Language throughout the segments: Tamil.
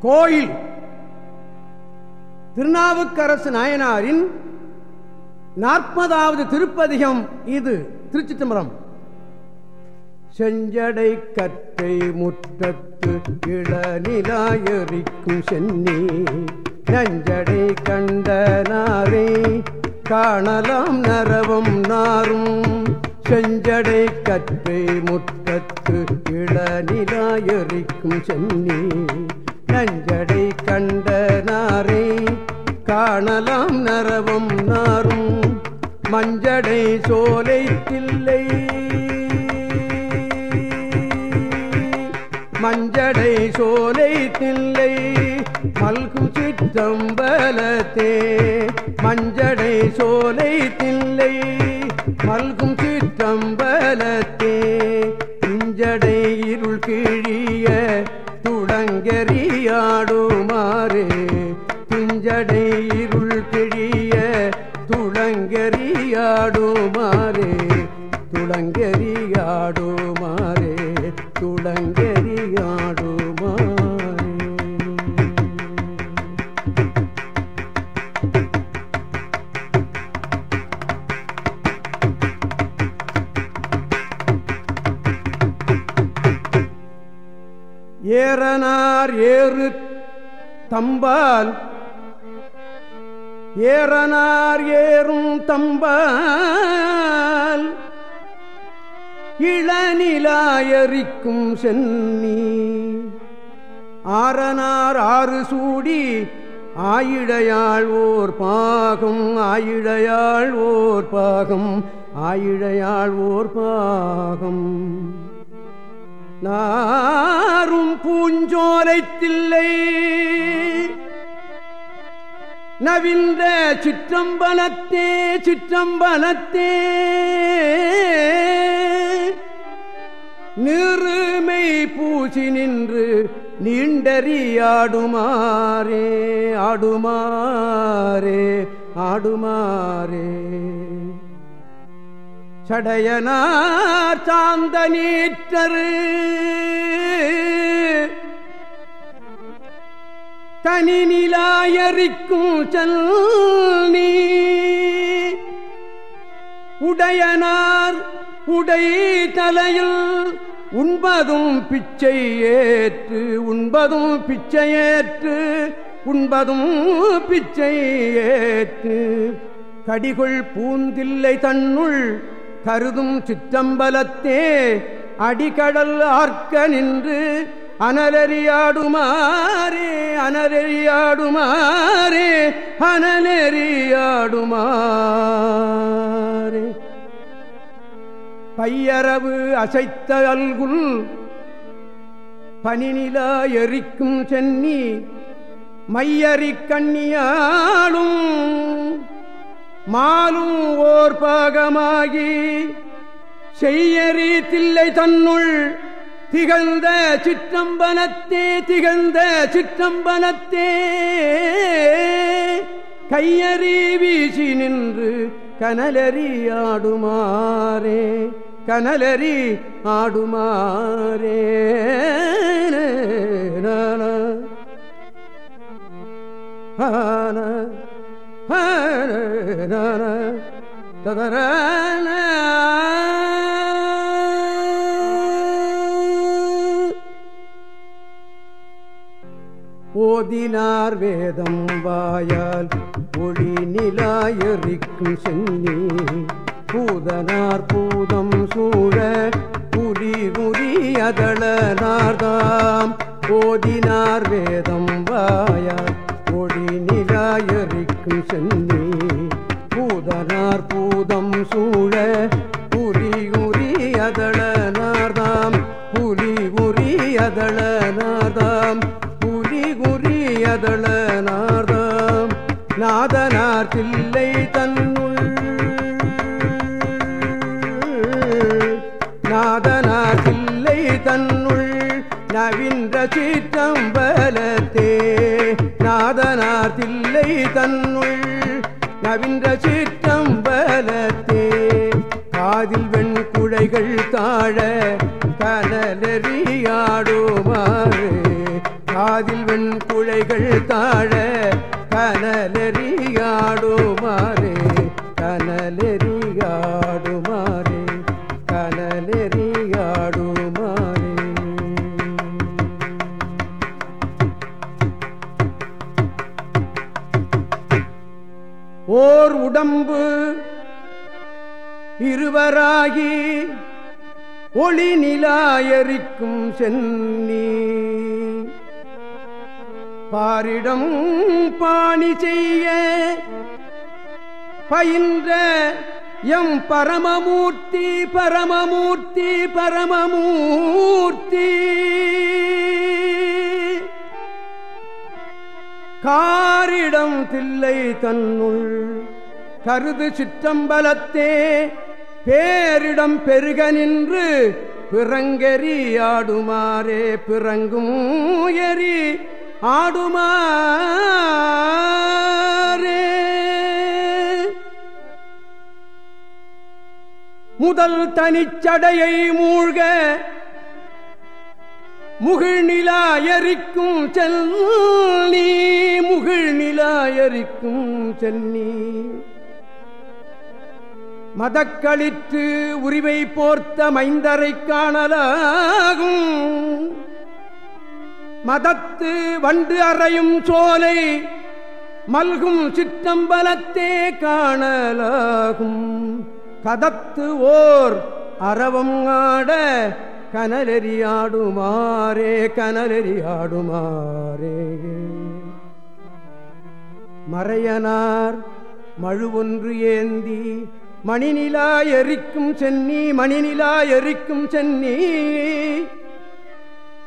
கோயில். திருநாவுக்கரசு நாயனாரின் நாற்பதாவது திருப்பதிகம் இது திருச்சி திம்பரம் செஞ்சடை கற்றை முற்றத்து இளநிலாயரிக்கும் சென்னி. நஞ்சடை கண்டனாரே காணலாம் நரவம் நாரும். செஞ்சடை கற்றை முற்றத்து இளநிலாயரிக்கும் சென்னி. நஞ்சடை கண்டனாரே காணலாம் நரவம் நாரும். மஞ்சடை சோலை தில்லை. மஞ்சடை சோலை தில்லை மல்கு சிற்றம்பலத்தே. மஞ்சடை சோலை தில்லை மல்கும் சிற்றம்பலத்தே. துளங்கெறியாடுமாறு பிஞ்சடை இருள் கிழிய துளங்கெறியாடுமாறு துளங்கெறியாடுமாறு துளங்கே ஏறனார் ஏறு தம்பால் ஏறனார் ஏறும் தம்பால் இளநிலாயரிக்கும் சென்னி ஆரனார் ஆறு சூடி ஆயிழையாள் ஓர் பாகம் ஆயிழையாள் ஓர் பாகம் ஆயிழையாள் ஓர் பாகம். நாரும் பூஞ்சோலை தில்லை நவின்ற சிற்றம்பலத்தே சிற்றம்பலத்தே. நிறுமை பூசி நின்று நீண்டறியாடுமாறே ஆடுமாறே ஆடுமாறே. சடையனார் சாந்த நீற்றரு தனி நிலாயரிக்கும் செல்நீ. உடையனார் உடை தலையில் உண்பதும் பிச்சை ஏற்று உண்பதும் பிச்சை ஏற்று உண்பதும் பிச்சை ஏற்று. கடிகொள் பூந்தில்லை தன்னுள் கருதும் சிற்றம்பலத்தே அடிகடல் ஆர்க்க நின்று அனலறியாடுமாறே அனலறியாடுமாறே அனலெறியாடுமாறே. பையரவு அசைத்த அல்குள் பனிநிலா எரிக்கும் சென்னி மையறி கண்ணியாளும் மாலும் ஓர் பாகமாகி செய்யறி தில்லை தன்னுள். திகழ்ந்த சிற்றம்பலத்தே திகழ்ந்த சிற்றம்பலத்தே கையறி வீசி நின்று கனலறி ஆடுமாறே கனலறி ஆடுமாறே. ஆன ததரான ஓதினார் வேதம் வாயால் ஒளி நிலாயறிக்கும் சென்னி. பூதனார் பூதம் சூழ புரி முறி அதளனார்தாம் ஓதினார் வேதம் சென்னி. பூதனார் பூதம் சூழ புரி உரி அதளனார்தாம் புலி உரி அதளனார்தாம் புலி உரி அதளனார்தாம் நாதனார் தில்லை தன்னுள். நாதனார் தில்லை தன்னுள். நவின்ற சீற்றம்பலத்தே. நாதனார் தில்லை தன்னுள். கவின்ற சிற்றம்பலத்தே. காதில் வெண் குழைகள் தாழ கனலெறியாடுமாறு. காதில் வெண் குழைகள் தாழ கனலெறியாடுமாறு கனலெறியாடுமாறு. உடம்பு. இருவராகி ஒளி நிலாயரிக்கும் சென்னி பாரிடம் பாணி செய்ய பயின்ற எம் பரமமூர்த்தி பரமமூர்த்தி பரமமூர்த்தி. காரிடம் தில்லை தன்னுள் கருது சிற்றம்பலத்தே பேரிடம் பெருக நின்று பிறங்கெறி ஆடுமாறே பிறங்கும் எரி ஆடுமாறே. முதல் தனிச்சடையை மூழ்க முகிழ் நிலாயரிக்கும் சென்னி முகிழ்நிலா எரிக்கும் சென்னி மதக்களிற்று உரிமை போர்த்த மைந்தரை காணலாகும். மதத்து வண்டு அறையும் சோலை மல்கும் சிற்றம்பலத்தே காணலாகும். கதத்து ஓர் அறவம் ஆட கனலெறியாடுமாறே கனலெறியாடுமாறே. மறையனார் மழுவொன்று ஏந்தி மணிநிலா எரிக்கும் சென்னி மணிநிலா எரிக்கும் சென்னி.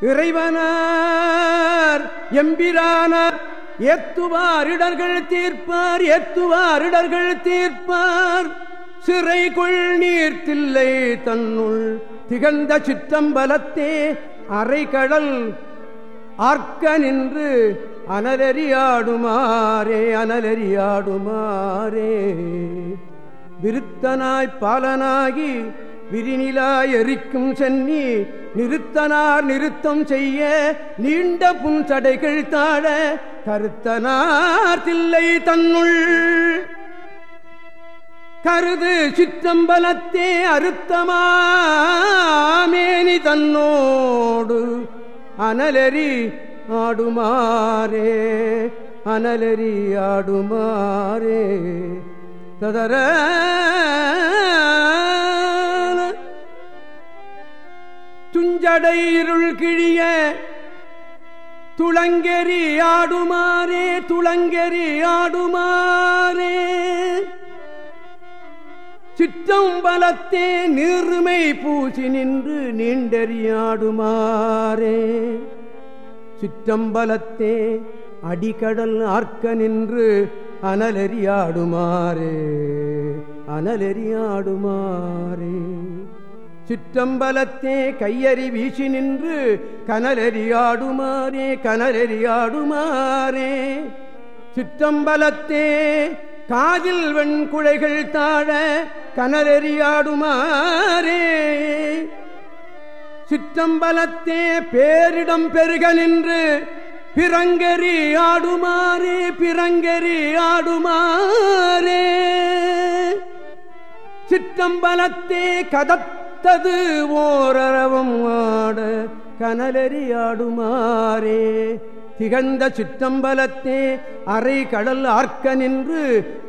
இறைவனார் எம்பிரானார் எத்துவாரிடர்கள் தீர்ப்பார் எத்துவாரிடர்கள் தீர்ப்பார். சிறை கொள் நீர்த்தில்லை தன்னுள் திகழ்ந்த சிற்றம்பலத்தே. அரைக்கடல் ஆர்க்க நின்று அனலறியாடுமாறே அனலறியாடுமாறே. விருத்தனாய் பாலனாகி விரிநிலாய் எரிக்கும் சென்னி நிறுத்தனார் நிறுத்தம் செய்ய நீண்ட புன் புன்சடைகள் தாழ கருத்தனார் தில்லை தன்னுள். கருது சிற்றம்பலத்தே அறுத்தமாமேனி தன்னோடு அனலரி ஆடுமாறே அனலரி ஆடுமாறே. ததர. துஞ்சடை இருள் கிழிய துளங்கெறி ஆடுமாறே துளங்கெறி ஆடுமாறே. சிற்றம்பலத்தே நீர்மை பூசி நின்று நீண்டறியாடுமாறே சிற்றம்பலத்தே அடிகடல் ஆர்க்க நின்று அனலெறியாடுமாறே அனலெறியாடுமாறே. சிற்றம்பலத்தே கையறி வீசி நின்று கனலெறியாடுமாறே கனலெறியாடுமாறே. சிற்றம்பலத்தே காதில் வெண்குழைகள் தாழ கனலெறியாடுமாறே. சிற்றம்பலத்தே பேரிடம் பெருக நின்று பிறங்கெறி ஆடுமாறே பிறங்கெறி ஆடுமாறே. சிற்றம்பலத்தே கதத்தது ஓரரவம் ஆட கனலறி ஆடுமாறே. திகழ்ந்த சிற்றம்பலத்தே அரை கடல் ஆர்க்க நின்று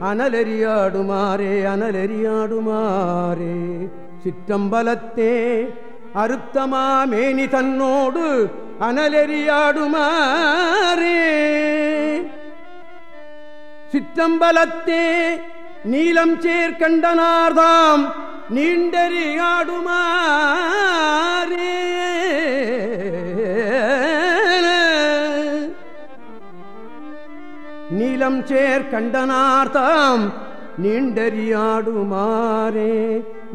அனலெறியாடுமாறே அனலெறியாடுமாறே சிற்றம்பலத்தே அருத்தமா மேனி தன்னோடு அனலெறியாடுமாறே. சிற்றம்பலத்தே நீலம் சேர்க்கண்டனார்தாம் நீண்டறியாடுமாறே. நீலம் சேர் கண்டனார்தாம் நீண்டறியாடுமாறே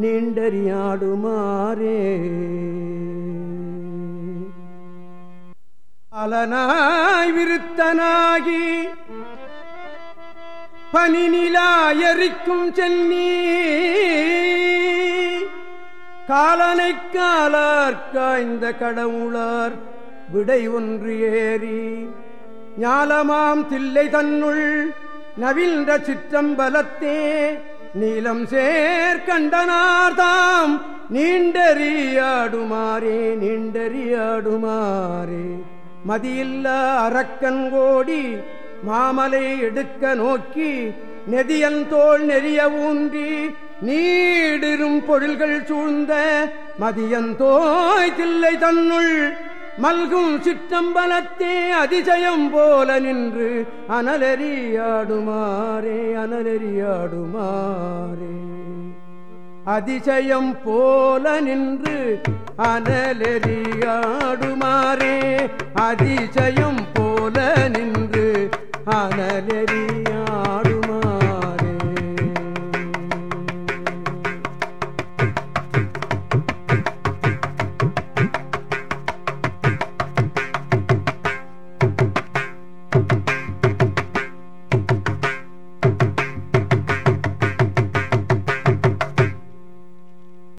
நீண்டறியாடுமாறே. அலனாய் விருத்தனாகி பனிநிலாயரிக்கும் சென்னி. காலனை காலார்காய்ந்த கடவுளார் விடை ஒன்று ஏறி. ஞாலமாம் தில்லை தன்னுள் நவிழ்ந்த சிற்றம்பலத்தே நீலம் சேர்கண்டனார்தாம் நீண்டறியாடுமாறே நீண்டறியாடுமாறே. மதியில்ல அரக்கன் கோடி மாமலை எடுக்க நோக்கி நெதியன் தோல் நெறிய ஊன்றி நீடிரும் பொருள்கள் சூழ்ந்த மதியந்தோய் தில்லை தன்னுள் மல்கும் சிற்றம்பலத்தே அதிசயம் போல நின்று அனலறியாடுமாறே அனலறியாடுமாறே. அதிசயம் போல நின்று அனலெறியாடுமாறே. அதிசயம் போல நின்று அனலெறியாடு